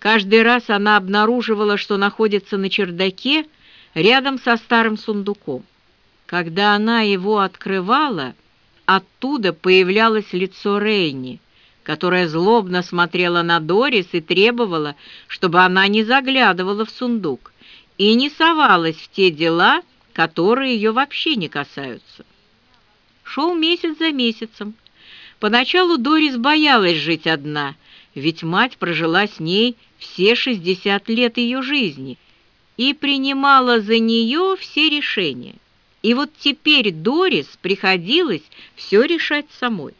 Каждый раз она обнаруживала, что находится на чердаке рядом со старым сундуком. Когда она его открывала, оттуда появлялось лицо Рейни, которая злобно смотрела на Дорис и требовала, чтобы она не заглядывала в сундук и не совалась в те дела, которые ее вообще не касаются. Шел месяц за месяцем. Поначалу Дорис боялась жить одна, ведь мать прожила с ней все 60 лет ее жизни и принимала за нее все решения. И вот теперь Дорис приходилось все решать самой.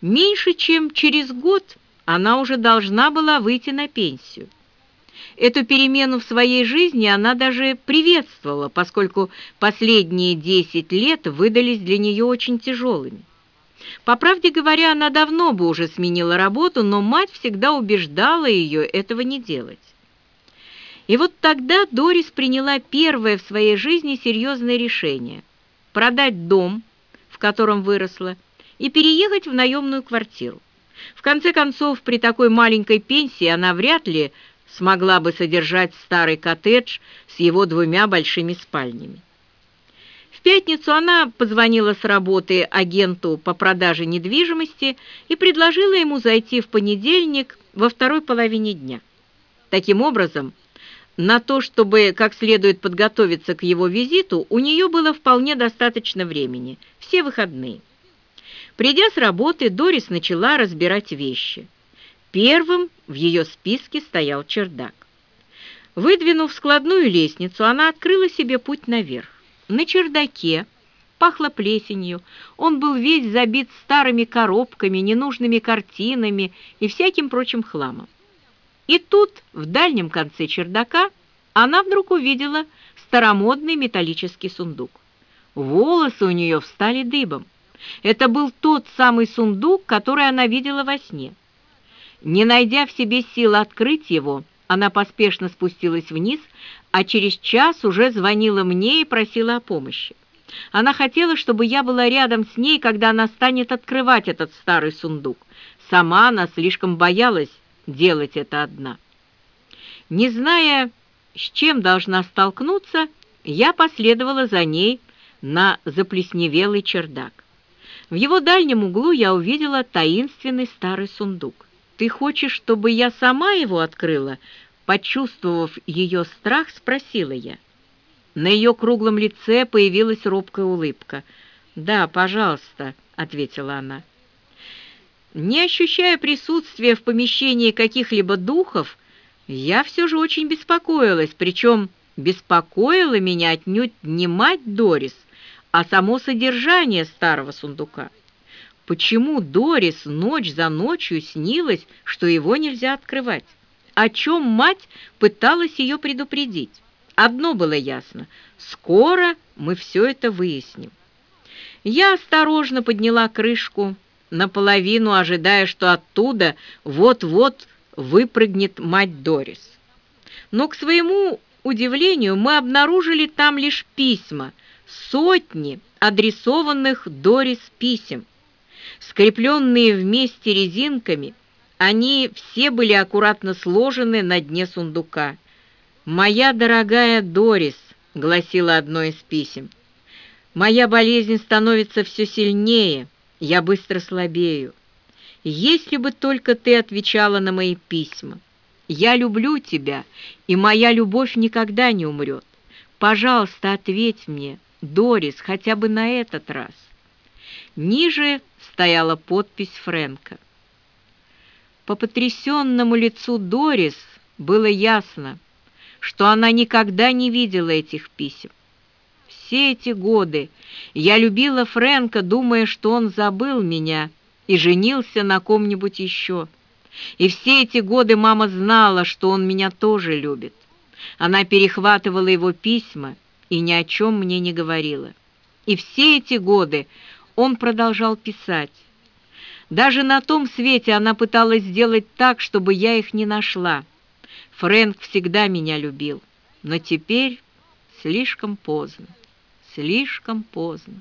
Меньше чем через год она уже должна была выйти на пенсию. Эту перемену в своей жизни она даже приветствовала, поскольку последние 10 лет выдались для нее очень тяжелыми. По правде говоря, она давно бы уже сменила работу, но мать всегда убеждала ее этого не делать. И вот тогда Дорис приняла первое в своей жизни серьезное решение – продать дом, в котором выросла, и переехать в наемную квартиру. В конце концов, при такой маленькой пенсии она вряд ли смогла бы содержать старый коттедж с его двумя большими спальнями. Пятницу она позвонила с работы агенту по продаже недвижимости и предложила ему зайти в понедельник во второй половине дня. Таким образом, на то, чтобы как следует подготовиться к его визиту, у нее было вполне достаточно времени, все выходные. Придя с работы, Дорис начала разбирать вещи. Первым в ее списке стоял чердак. Выдвинув складную лестницу, она открыла себе путь наверх. На чердаке пахло плесенью, он был весь забит старыми коробками, ненужными картинами и всяким прочим хламом. И тут, в дальнем конце чердака, она вдруг увидела старомодный металлический сундук. Волосы у нее встали дыбом. Это был тот самый сундук, который она видела во сне. Не найдя в себе сил открыть его, она поспешно спустилась вниз, а через час уже звонила мне и просила о помощи. Она хотела, чтобы я была рядом с ней, когда она станет открывать этот старый сундук. Сама она слишком боялась делать это одна. Не зная, с чем должна столкнуться, я последовала за ней на заплесневелый чердак. В его дальнем углу я увидела таинственный старый сундук. «Ты хочешь, чтобы я сама его открыла?» Почувствовав ее страх, спросила я. На ее круглом лице появилась робкая улыбка. «Да, пожалуйста», — ответила она. Не ощущая присутствия в помещении каких-либо духов, я все же очень беспокоилась, причем беспокоила меня отнюдь не мать Дорис, а само содержание старого сундука. Почему Дорис ночь за ночью снилось, что его нельзя открывать? О чем мать пыталась ее предупредить? Одно было ясно — скоро мы все это выясним. Я осторожно подняла крышку, наполовину ожидая, что оттуда вот-вот выпрыгнет мать Дорис. Но, к своему удивлению, мы обнаружили там лишь письма, сотни адресованных Дорис писем. Скрепленные вместе резинками, они все были аккуратно сложены на дне сундука. «Моя дорогая Дорис», — гласило одно из писем, — «моя болезнь становится все сильнее, я быстро слабею. Если бы только ты отвечала на мои письма. Я люблю тебя, и моя любовь никогда не умрет. Пожалуйста, ответь мне, Дорис, хотя бы на этот раз. Ниже стояла подпись Фрэнка. По потрясенному лицу Дорис было ясно, что она никогда не видела этих писем. Все эти годы я любила Фрэнка, думая, что он забыл меня и женился на ком-нибудь еще. И все эти годы мама знала, что он меня тоже любит. Она перехватывала его письма и ни о чем мне не говорила. И все эти годы он продолжал писать. Даже на том свете она пыталась сделать так, чтобы я их не нашла. Фрэнк всегда меня любил, но теперь слишком поздно слишком поздно.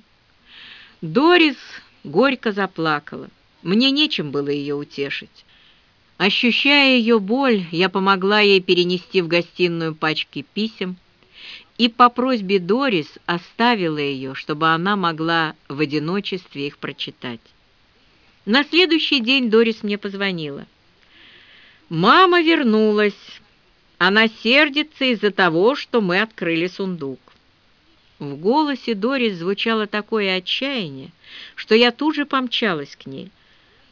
Дорис горько заплакала. Мне нечем было ее утешить. Ощущая ее боль, я помогла ей перенести в гостиную пачки писем и по просьбе Дорис оставила ее, чтобы она могла в одиночестве их прочитать. На следующий день Дорис мне позвонила. «Мама вернулась. Она сердится из-за того, что мы открыли сундук». В голосе Дорис звучало такое отчаяние, что я тут же помчалась к ней –